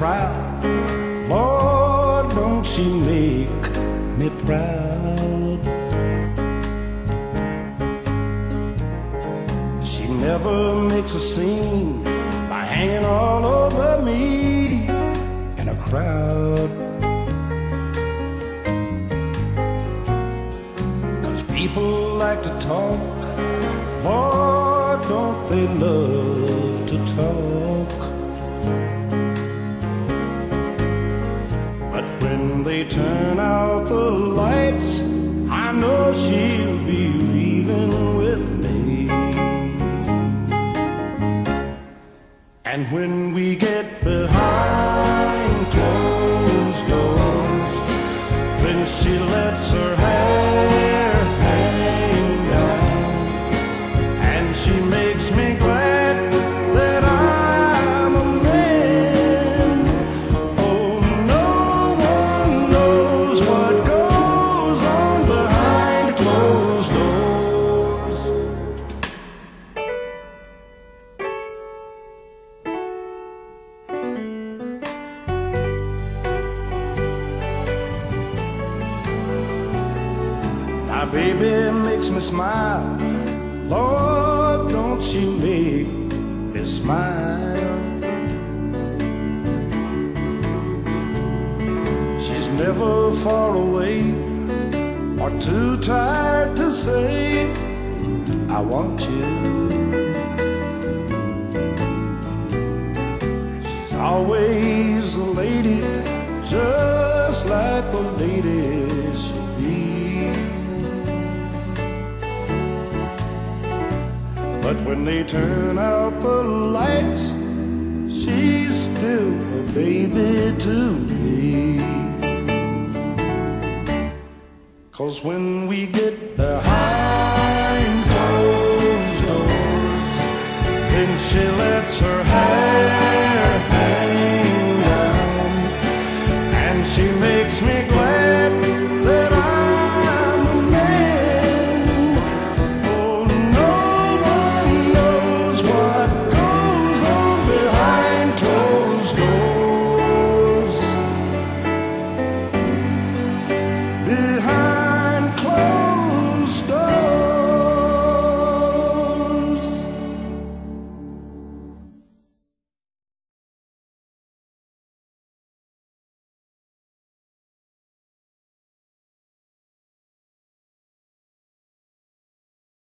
proud. Lord, don't she make me proud? She never makes a scene by hanging all over me in a crowd. Cause people like to talk, Lord, don't they love to talk? Turn out the lights, I know she'll be leaving with me. And when we My baby makes me smile. Lord, don't she make me smile? She's never far away or too tired to say, I want you. She's always a lady, just like a lady when they turn out the lights, she's still a baby to me. Cause when we get behind closed doors, then she lets her hair